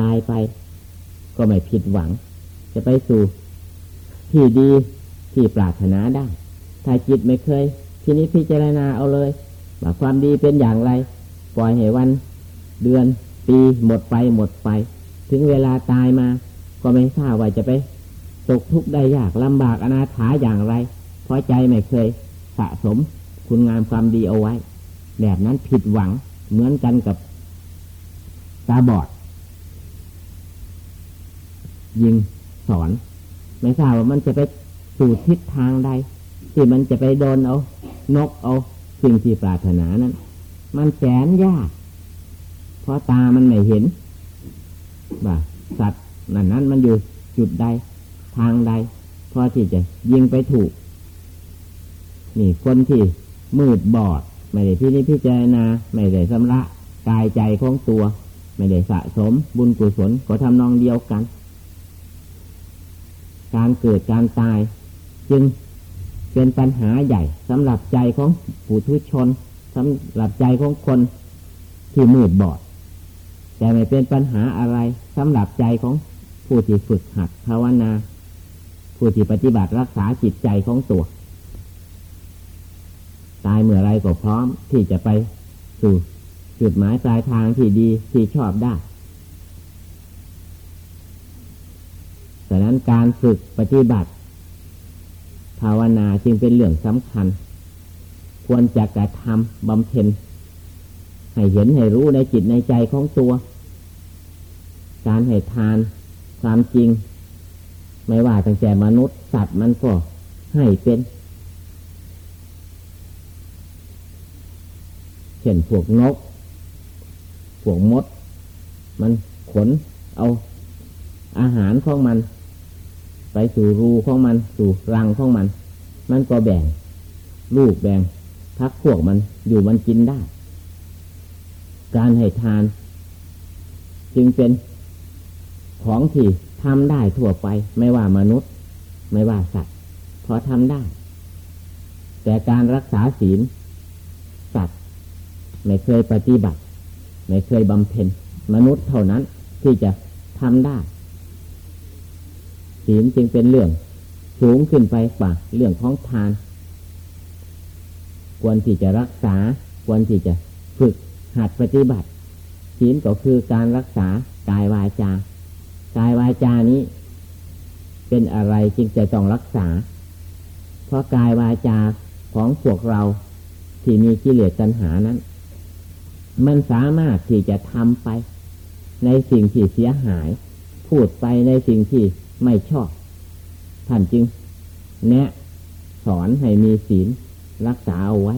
ตายไป ก็ไม่ผิดหวัง จะไปสู่ ที่ดีที่ปรารถนาได้ ถ้าจิตไม่เคย ทีนี้พิจารณาเอาเลยว่าความดีเป็นอย่างไร ปล่อยให้วัน เดือน ปีหมดไปหมดไป ถึงเวลาตายมา ก็ไม่ทราบว่าจะไป ตกทุกข์ได้ยากลำบากอนาถาอย่างไร เพราะใจไม่เคยสะสมคุณงามความดีเอาไว้ แบบนั้นผิดหวังเหมือนกันกับตาบอด ยิงสอน ไม่ทราบว่ามันจะไปสู่ทิศทางใดที่มันจะไปโดนเอา นกเอา สิ่งที่ปรารถนานั้น มันแสนยาก เพราะตามันไม่เห็นว่าสัตว์นั้นนั้นมันอยู่จุดใด ทางใดพอที่จะยิงไปถูก นี่คนที่มืดบอด ไม่ได้พินิจพิจารณาไม่ได้สำระกายใจของตัว ไม่ได้สะสมบุญกุศลก็ทำนองเดียวกัน การเกิดการตาย จึงเป็นปัญหาใหญ่สำหรับใจของผู้ทุชนสำหรับใจของคนที่มืดบอด แต่ไม่เป็นปัญหาอะไรสำหรับใจของผู้ที่ฝึกหัดภาวนา ผู้ที่ปฏิบัติรักษาจิตใจของตัว ตายเมื่อไรก็พร้อมที่จะไปสู่จุดหมายปลายทางที่ดีที่ชอบได้ดังนั้น การฝึกปฏิบัติ ภาวนาจึงเป็นเรื่องสำคัญ ควรจะกระทำบำเพ็ญให้เห็นให้รู้ในจิตในใจของตัว การให้ทานความจริง ไม่ว่าตั้งแต่มนุษย์สัตว์มันก็ให้เป็นเช่นพวกนก พวกมด มันขนเอาอาหารของมัน ไปสู่รูของมัน สู่รังของมัน มันก็แบ่ง ลูกแบ่งพักพวกมันอยู่มันกินได้ การให้ทาน จึงเป็นของที่ทำได้ทั่วไป ไม่ว่ามนุษย์ ไม่ว่าสัตว์พอทำได้ แต่การรักษาศีล สัตว์ ไม่เคยปฏิบัติ ไม่เคยบำเพ็ญมนุษย์เท่านั้นที่จะทำได้ ศีลจึงเป็นเรื่องสูงขึ้นไปกว่าเรื่องของทาน ควรที่จะรักษา ควรที่จะฝึกหัดปฏิบัติศีลก็คือการรักษากายวาจา กายวาจานี้ เป็นอะไรจึงจะต้องรักษา เพราะกายวาจาของพวกเราที่มีกิเลสตัณหานั้น มันสามารถที่จะทำไป ในสิ่งที่เสียหาย พูดไปในสิ่งที่ ไม่ชอบ ท่านจึง แนะ สอนให้มีศีลรักษาเอาไว้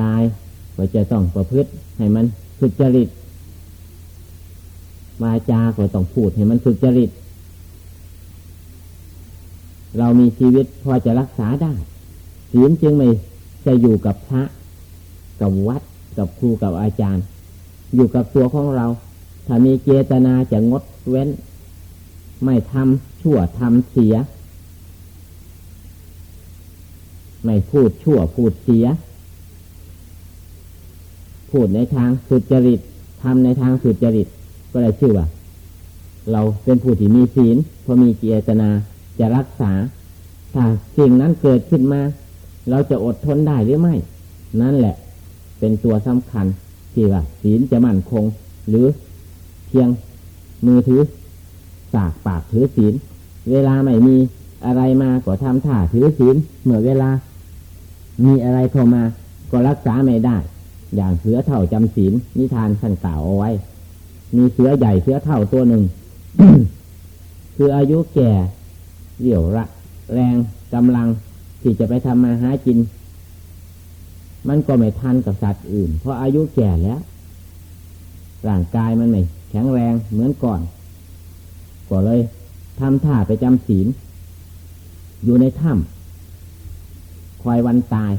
กายก็จะต้องประพฤติให้มันสุจริตวาจาก็ต้องพูดให้มันสุจริต เรามีชีวิตพอจะรักษาได้ศีลจึงไม่จะอยู่กับพระ กับวัด กับครูกับอาจารย์ อยู่กับตัวของเรา ถ้ามีเจตนาจะงดเว้น ไม่ทำชั่วทำเสีย ไม่พูดชั่วพูดเสีย พูดในทางสุจริตทำในทางสุจริต ก็ได้ชื่อว่า เราเป็นผู้ที่มีศีลพอมีเจตนาจะรักษา ถ้าสิ่งนั้นเกิดขึ้นมา เราจะอดทนได้หรือไม่ นั่นแหละ เป็นตัวสำคัญที่ว่าศีลจะมั่นคง หรือเพียงมือถือ สากปากถือศีล เวลาไม่มีอะไรมาก็ทำท่าถือศีลเมื่อเวลา มีอะไรเข้ามา ก็รักษาไม่ได้ อย่างเสือเท่าจำศีลนิทานท่านกล่าวเอาไว้ มีเสือใหญ่เสือเท่าตัวหนึ่ง คืออายุแก่เดี่ยวระแรงกำลังที่จะไปทำมาหากิน มันก็ไม่ทันกับสัตว์อื่น เพราะอายุแก่แล้วร่างกายมันไม่แข็งแรงเหมือนก่อน ก็เลยทำท่าไปจำศีล อยู่ในถ้ำคอยวันตาย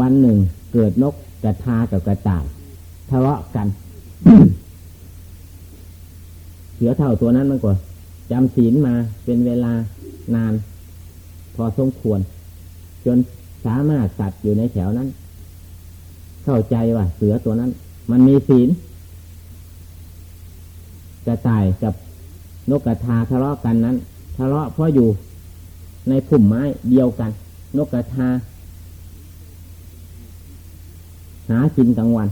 วันหนึ่งเกิดนกกระทากับกระต่ายทะเลาะกัน เสือเท่าตัวนั้นมันก็จำศีลมาเป็นเวลานาน พอสมควร จนสามารถสัตว์อยู่ในแถวนั้น เข้าใจว่าเสือตัวนั้น มันมีศีล กระต่ายกับนกกระทาทะเลาะกันนั้นทะเลาะเพราะอยู่ในผุ่มไม้เดียวกัน นกกระทา หากินกลางวัน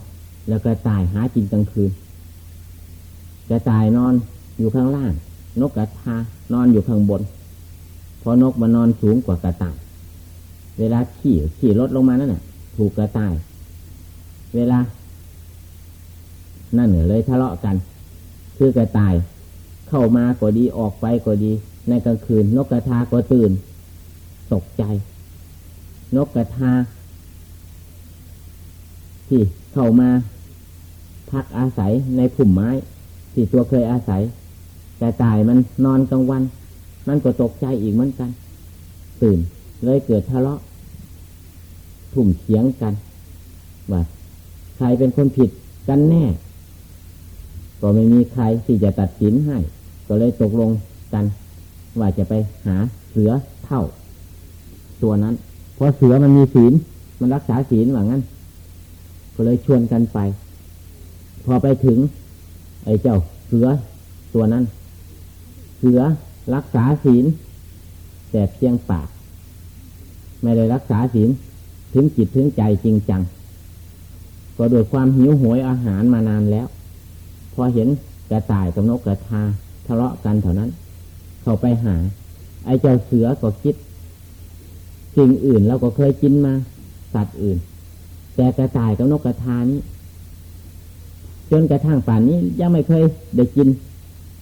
แล้วกระต่ายหากินกลางคืน กระต่ายนอนอยู่ข้างล่าง นกกระทานอนอยู่ข้างบนเพราะนกมันนอนสูงกว่ากระต่าย เวลาขี่ขี่รถลงมานั่นน่ะ ถูกกระต่าย เวลา นั่นเหนือเลยทะเลาะกัน คือกระต่าย เข้ามาก็ดีออกไปก็ดี ในกลางคืน นกกระทาก็ตื่น ตกใจ นกกระทา ที่เข้ามา พักอาศัยในผุ่มไม้ ที่ตัวเคยอาศัย แต่ตายมันนอนกลางวัน มันก็ตกใจอีกเหมือนกัน ตื่น เลยเกิดทะเลาะทุ่มเถียงกันว่าใครเป็นคนผิดกันแน่ ก็ไม่มีใครที่จะตัดสินให้ ก็เลยตกลงกัน ว่าจะไปหาเสือเท่า ตัวนั้น เพราะเสือมันมีศีล มันรักษาศีลว่างั้น ก็เลยชวนกันไป พอไปถึง ไอ้เจ้าเสือตัวนั้น เสือรักษาศีล แต่เพียงปาก ไม่ได้รักษาศีล ถึงจิตถึงใจจริงจัง ก็โดยความหิวโหยอาหารมานานแล้ว พอเห็นกระต่ายกับนกกระทาทะเลาะกันเท่านั้น เขาไปหา ไอ้เจ้าเสือก็คิด สิ่งอื่นเราก็เคยกินมา สัตว์อื่น แต่กระต่ายกับนกกระทานี้จนกระทั่งป่านนี้ยังไม่เคยได้กิน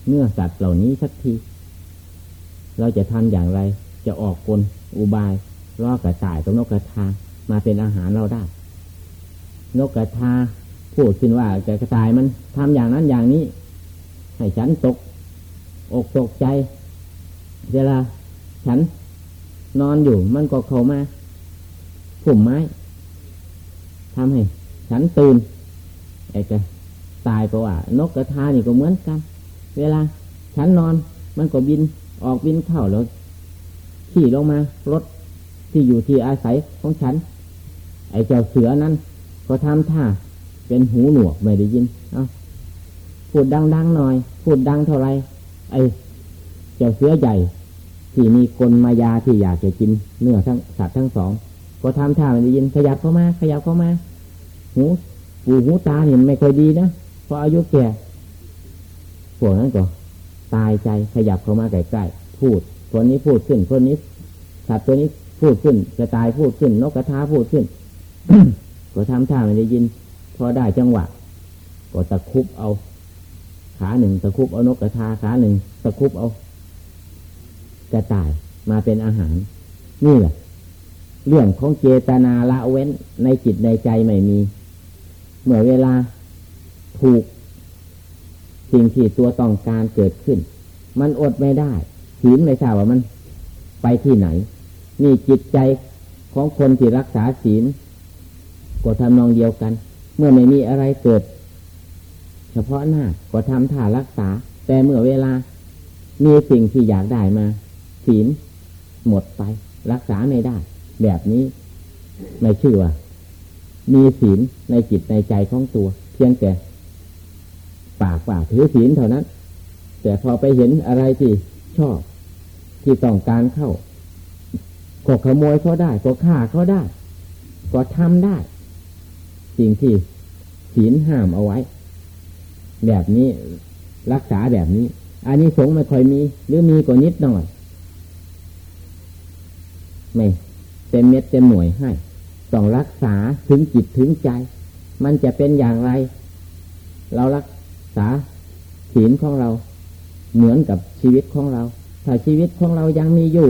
เนื้อสัตว์เหล่านี้สักที เราจะทำอย่างไร จะออกกลอุบายล่อกระต่ายกับนกกระทามาเป็นอาหารเราได้ นกกระทา พูดขึ้นว่ากระต่ายมันทำอย่างนั้นอย่างนี้ ให้ฉันตก อกตกใจ เวลาฉันนอนอยู่มันก็เข้ามาผุ่มไม้ทำให้ ฉันตื่นไอ้กระตายก็ว่านกกระทานี่ก็เหมือนกัน เวลา ฉันนอนมันก็บินออกบินเข้าแล้วขี่ลงมารถที่อยู่ที่อาศัยของฉัน ไอ้เจ้าเสือนั้นก็ทำท่า เป็นหูหนวกไม่ได้ยินเอาพูดดังๆหน่อย พูดดังเท่าไรไอ้เจ้าเสือใหญ่ที่มีกลมายาที่อยากจะกินเนื้อทั้งสัตว์ทั้งสองก็ทำท่าไม่ได้ยินขยับเข้ามา ขยับเข้ามา หูหูหูตาเห็นไม่ค่อยดีนะพออายุแก่พวกนั้นก็ ตายใจขยับเข้ามาใกล้ๆพูดคนนี้พูดขึ้นคนนี้สัตว์ตัวนี้พูดขึ้นกระต่ายพูดขึ้น นกกระทาพูดขึ้นก็ทำท่าไม่ได้ยิน พอได้จังหวะก็ตะคุบเอา ขาหนึ่งตะคุบเอานกกระทาขาหนึ่งตะคุบเอากระต่ายมาเป็นอาหาร นี่แหละ เรื่องของเจตนาละเว้นในจิตในใจไม่มี เมื่อเวลาถูก สิ่งที่ตัวต้องการเกิดขึ้น มันอดไม่ได้ศีลไม่ทราบว่ามัน ไปที่ไหน นี่จิตใจของคนที่รักษาศีลก็ทำนองเดียวกัน เมื่อไม่มีอะไรเกิด เฉพาะหน้าก็ทำท่ารักษา แต่เมื่อเวลา มีสิ่งที่อยากได้มาศีลหมดไป รักษาไม่ได้ แบบนี้ไม่ชื่อว่า มีศีลในจิตในใจของตัว เพียงแต่ปากปากถือศีลเท่านั้น แต่พอไปเห็นอะไรที่ชอบ ที่ต้องการเข้าก็ขโมยเขาได้ก็ฆ่าเขาได้ ก็ทำได้ สิ่งที่ศีลห้ามเอาไว้ แบบนี้รักษาแบบนี้ อันนี้สงไม่ค่อยมี หรือมีก็นิดหน่อยไม่เต็มเม็ดเต็มหน่วยให้ ต้องรักษาถึงจิตถึงใจ มันจะเป็นอย่างไร เรารักษาศีลของเรา เหมือนกับชีวิตของเรา ถ้าชีวิตของเรายังมีอยู่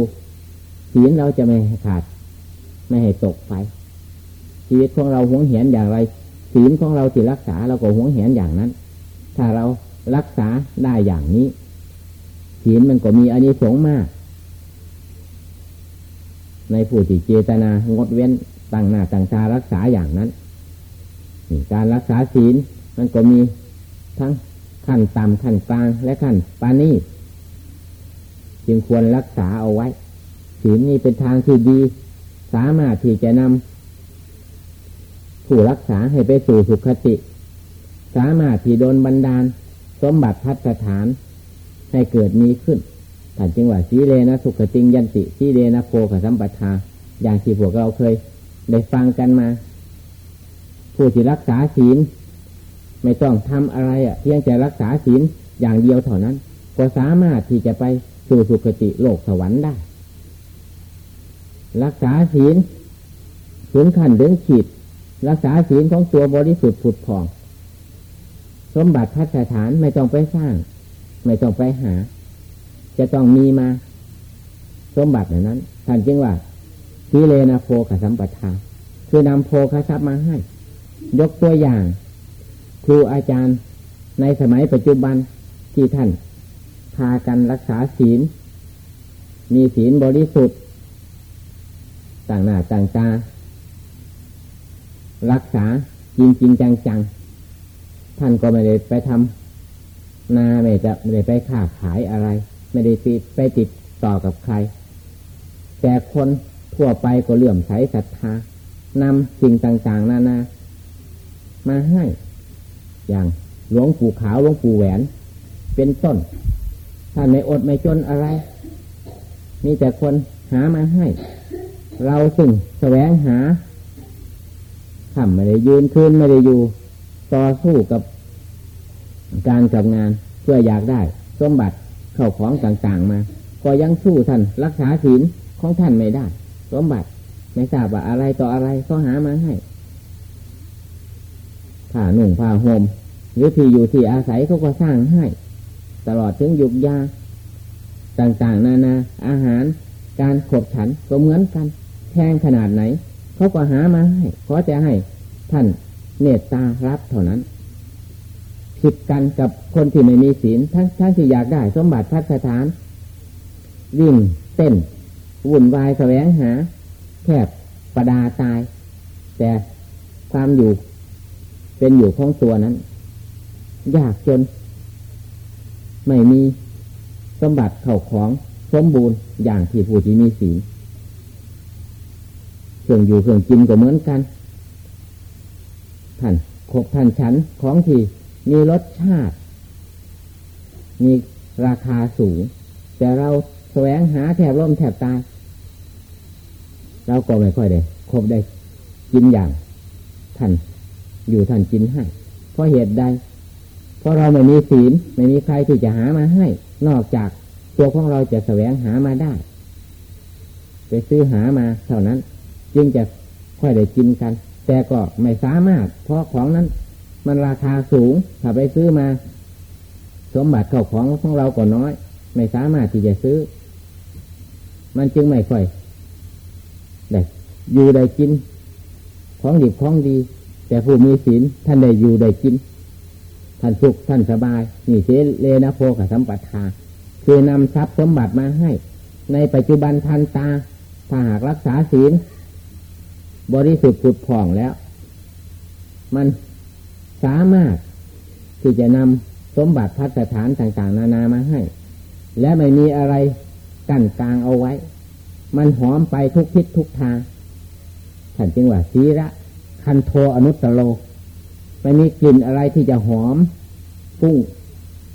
ศีลเราจะไม่ขาด ไม่ให้ตกไป ชีวิตของเราหวงเหียนอย่างไรศีลของเราที่รักษาเราก็หวงเหียนอย่างนั้น ถ้าเรารักษาได้อย่างนี้ศีลมันก็มีอานิสงส์มาก ในผู้ที่เจตนางดเว้นตั้งหน้าตั้งตารักษาอย่างนั้นการรักษาศีลมันก็มีทั้งขั้นต่ำขั้นกลางและขั้นปานีจึงควรรักษาเอาไว้ศีลนี้เป็นทางที่ดี สามารถที่จะนำ ผู้รักษาให้ไปสู่สุขติ สามารถที่โดนบันดาล สมบัติพัฒฐาน ให้เกิดมีขึ้นถ้าจริงว่าสีเลนะสุขติงยันติสีเลนะโคขสัมปทา อย่างที่พวกเราเคย ได้ฟังกันมา ผู้ที่รักษาศีล ไม่ต้องทำอะไรอะ เพียงแต่รักษาศีลอย่างเดียวเท่านั้น ก็สามารถที่จะไปสู่สุคติโลกสวรรค์ได้ รักษาศีลถึงขั้นถึงขีด รักษาศีลของตัวบริสุทธิ์ผุดผ่อง สมบัติพัฒฐานไม่ต้องไปสร้าง ไม่ต้องไปหา จะต้องมีมา สมบัตินั้นท่านจึงว่าสีเลนะโพกสัมปทา คือนำโพคทรัพย์มาให้ ยกตัวอย่าง ครูอาจารย์ในสมัยปัจจุบันที่ท่าน พากันรักษาศีล มีศีลบริสุทธิ์ ต่างหน้าต่างตา รักษาจริงจริงจังจังท่านก็ไม่ได้ไปทำนาไม่จะไม่ได้ไปค้าขายอะไร ไม่ได้ติดไปติดต่อกับใคร แต่คนทั่วไปก็เลื่อมใสศรัทธานำสิ่งต่างๆ นานา มาให้ อย่างหลวงปู่ขาวหลวงปู่แหวน เป็นต้น ท่านไม่อดไม่จนอะไร มีแต่คนหามาให้ เราสิ่งแสวงหา ทำไม่ได้ยืนคืนไม่ได้อยู่ ต่อสู้กับการกับงานเพื่ออยากได้ สมบัติเข้าของต่างๆมา ก็ยังสู้ท่านรักษาศีลของท่านไม่ได้ สมบัติไม่ทราบว่าอะไรต่ออะไรก็หามาให้ผ้าหนุ่งผ้าห่มหรือที่อยู่ที่อาศัยเขาก็สร้างให้ ตลอดถึงยุกยาต่างๆ นานาอาหาร การขบฉันก็เหมือนกันแพงขนาดไหน เขาก็หามาให้ขอจะให้ท่านเนตตารับเท่านั้น ผิดกันกับคนที่ไม่มีศีลทั้งทั้งที่อยากได้ สมบัติพัฒฐาน วิ่งเต้น วุ่นวายแสวงหาแคบประดาตาย แต่ความอยู่เป็นอยู่ของตัวนั้น ยากจน ไม่มีสมบัติเข่าของสมบูรณ์อย่างที่ผู้ที่มีศีล รื่องอยู่เครื่องกินก็เหมือนกันท่านขบท่านฉันของที่มีรสชาติ มีราคาสูง แต่เราแสวงหาแทบร่มแทบตายเราก็ไม่ค่อยได้ครบได้กินอย่างท่านอยู่ท่านกินให้เพราะเหตุใดเพราะเราไม่มีศีลไม่มีใครที่จะหามาให้ นอกจากตัวของเราจะแสวงหามาได้ ไปซื้อหามาเท่านั้น จึงจะค่อยได้กินกัน แต่ก็ไม่สามารถ เพราะของนั้น มันราคาสูงถ้าไปซื้อมา สมบัติเข้าของของเราก็น้อย ไม่สามารถที่จะซื้อ มันจึงไม่ค่อยได้อยู่ได้กิน ของดีของดี แต่ผู้มีศีลท่านได้อยู่ได้กิน ท่านสุขท่านสบายนี่เสเลนะโพกสัมปทาคือนำทรัพย์สมบัติมาให้ ในปัจจุบันทันตา ถ้าหากรักษาศีล บริสุทธิ์ผุดผ่องแล้ว มันสามารถที่จะนำสมบัติพัฒฐานต่างๆ นานามาให้ และไม่มีอะไรกั้นกลางเอาไว้ มันหอมไปทุกทิศทุกทางท่านจึงว่าสีระคันโทอนุตตโลไม่มีกลิ่นอะไรที่จะหอมพุ่ง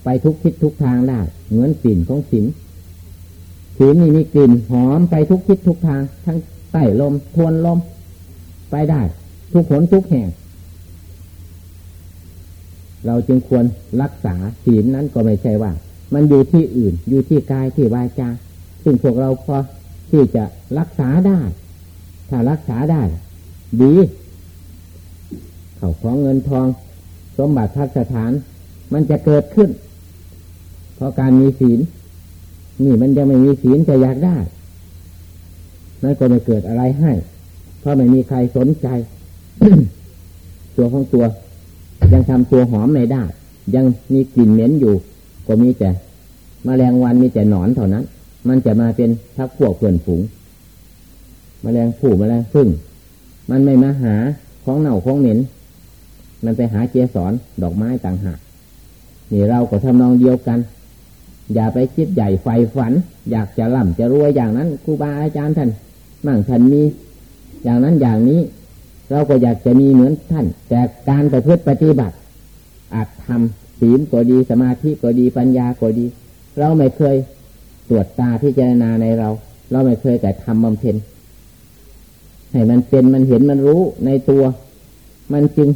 ไปทุกทิศทุกทางได้เหมือนกลิ่นของสินสินนี่มีกลิ่นหอมไปทุกทิศทุกทาง ทั้งใต้ลมทวนลม ไปได้ ทุกผลทุกแห่ง เราจึงควรรักษาศีลนั้นก็ไม่ใช่ว่า มันอยู่ที่อื่น อยู่ที่กายที่วาจาซึ่งพวกเราพอที่จะรักษาได้ ถ้ารักษาได้ ดีเขาของเงินทอง สมบัติทัศฐาน มันจะเกิดขึ้น เพราะการมีศีล นี่มันยังไม่มีศีลจะอยากได้นั่นก็ไม่เกิดอะไรให้ เพราะไม่มีใครสนใจ ตัวของตัว ยังทำตัวหอมไม่ได้ ยังมีกลิ่นเหม็นอยู่ ก็มีแต่มแมลงวันมีแต่หนอนเท่านั้น มันจะมาเป็นทักพวกเพื่อนฝูงมแมลงผู้มแมลงพึ่ง มันไม่มาหาของเน่าของเหม็น มันไปหาเจสอนดอกไม้ต่างหากนี่เราก็ทำนองเดียวกัน อย่าไปคิดใหญ่ไฟฝัน อยากจะล่ำจะรวยอย่างนั้นครูบาอาจารย์ท่านมั่งท่านมี อย่างนั้นอย่างนี้ เราก็อยากจะมีเหมือนท่าน แต่การประพฤติปฏิบัติ อาจทำศีลก็ดีสมาธิก็ดีปัญญาก็ดี เราไม่เคยตรวจตาพิจารณาในเรา เราไม่เคยแต่ทำบำเพ็ญให้มันเป็นมันเห็นมันรู้ในตัว มันจึง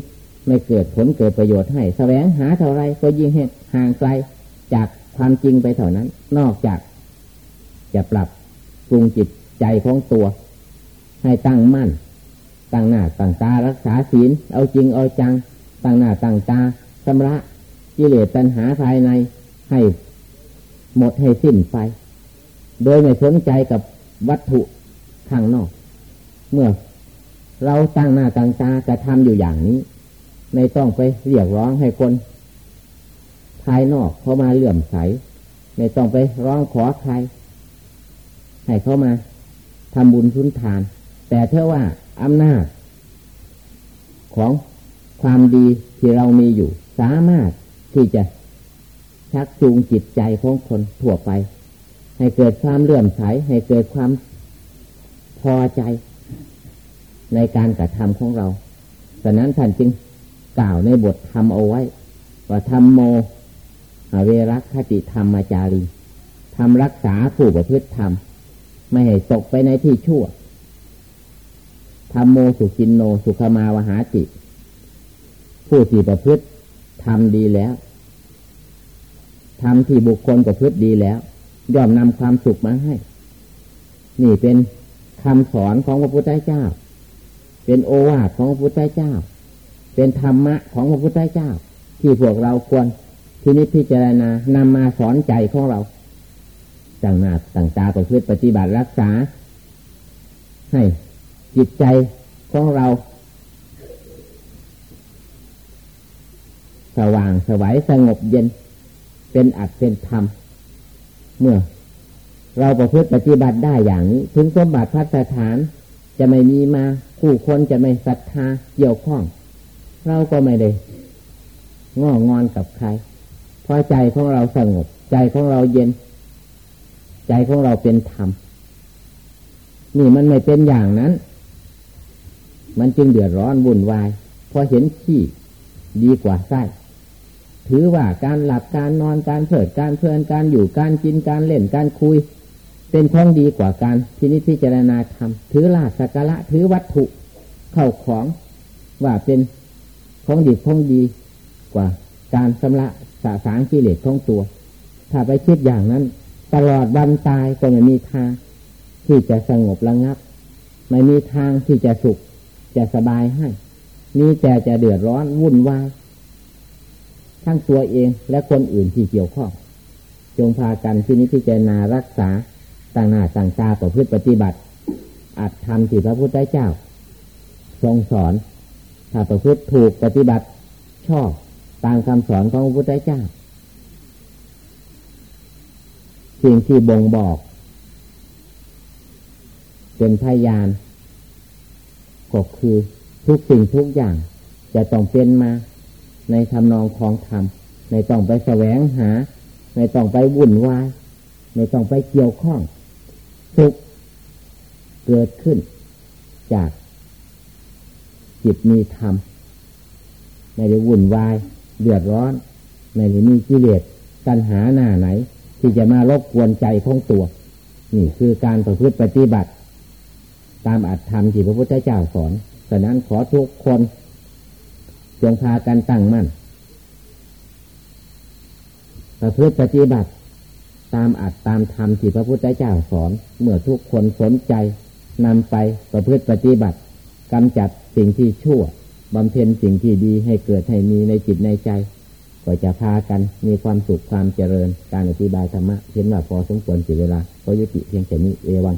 ไม่เกิดผลเกิดประโยชน์ให้แสวงหาเท่าไรก็ยิ่งห่างไกลจากความจริงไปเท่านั้น นอกจาก จะปรับปรุงจิตใจของตัว ให้ตั้งมั่น ตั้งหน้าตั้งตารักษาศีล เอาจริงเอาจัง ตั้งหน้าตั้งตาชำระกิเลสตัณหาภายในให้หมดให้สิ้นไป โดยไม่สนใจกับวัตถุข้างนอก เมื่อเราตั้งหน้าตั้งตาจะทำอยู่อย่างนี้ ไม่ต้องไปเรียกร้องให้คน ภายนอกเขามาเลื่อมใส ไม่ต้องไปร้องขอใคร ให้เขามาทำบุญทุนทาน แต่เท่าว่าอำนาจ ของความดีที่เรามีอยู่ สามารถที่จะชักจูงจิตใจของคนทั่วไป ให้เกิดความเลื่อมใสให้เกิดความพอใจในการกระทำของเราดังนั้นท่านจึงกล่าวในบทธรรมเอาไว้ ว่าธรรมโมเวรักคติธรรมจารีทำรักษาผู้ประพฤติธรรม ไม่ให้ตกไปในที่ชั่ว ธรรมโมสุกินโนสุขมาวหาจิผู้ที่ประพฤติทำดีแล้วทำที่บุคคลประพฤติดีแล้ว ย่อมนำความสุขมาให้ นี่เป็นคำสอนของพระพุทธเจ้า เป็นโอวาทของพระพุทธเจ้า เป็นธรรมะของพระพุทธเจ้า ที่พวกเราควรที่นิพพิจารณานำมาสอนใจของเราต่างหน้าต่างตาประพฤติปฏิบัติรักษา ให้ จิตใจของเรา สว่างสวัยสงบเย็น เป็นอัดเป็นธรรม เมื่อ เราประพฤติปฏิบัติได้อย่างนี้ ถึงสมบัติพัฒฐาน จะไม่มีมาผู้คนจะไม่ศรัทธาเกี่ยวข้อง เราก็ไม่ได้ง้องอนกับใคร เพราะใจของเราสงบ ใจของเราเย็น ใจของเราเป็นธรรม นี่มันไม่เป็นอย่างนั้น มันจึงเดือดร้อนวุ่นวาย พอเห็นขี้ดีกว่าไส้ถือว่าการหลับการนอนการเผิดการเพลินการอยู่การกินการเล่นการคุย เป็นของดีกว่าการพินิจพิจารณาธรรมถือลาสักระถือวัตถุเข้าของว่าเป็นของดีของดีกว่า การชำระสาสางกิเลสของตัว ถ้าไปคิดอย่างนั้น ตลอดวันตายก็ไม่มีทาง ที่จะสงบระงับ ไม่มีทางที่จะสุข จะสบายให้ มีแต่จะเดือดร้อนวุ่นวาย ทั้งตัวเองและคนอื่นที่เกี่ยวข้อง จงพากันที่นิพจารณารักษาต่างหน้าต่างตาประพฤติปฏิบัติ อัดทำที่พระพุทธเจ้า ทรงสอน ถ้าประพฤติถูกปฏิบัติ ชอบตามคำสอนของพระพุทธเจ้าสิ่งที่บ่งบอก เป็นพยาน ก็คือทุกสิ่งทุกอย่าง จะต้องเป็นมาในทำนองของธรรมไม่ต้องไปแสวงหาไม่ต้องไปวุ่นวายไม่ต้องไปเกี่ยวข้องสุขเกิดขึ้น จากจิตมีธรรมไม่ได้วุ่นวายเดือดร้อนไม่ได้มีกิเลสตัณหาหน้าไหน ที่จะมารบกวนใจของตัว นี่คือการประพฤติปฏิบัติ ตามอัตธรรมที่พระพุทธเจ้าสอนฉะนั้นขอทุกคนจงพากันตั้งมั่นประพฤติปฏิบัติ ตามอัดตามธรรมที่พระพุทธเจ้าสอน เมื่อทุกคนสนใจนำไปประพฤติปฏิบัติกำจัดสิ่งที่ชั่วบำเพ็ญสิ่งที่ดีให้เกิดให้มีในจิตในใจ ก็จะพากันมีความสุขความเจริญ การอธิบายธรรมะเห็นว่าพอสมควรสิเวลาก็ยุติเพียงแค่นี้เอวัง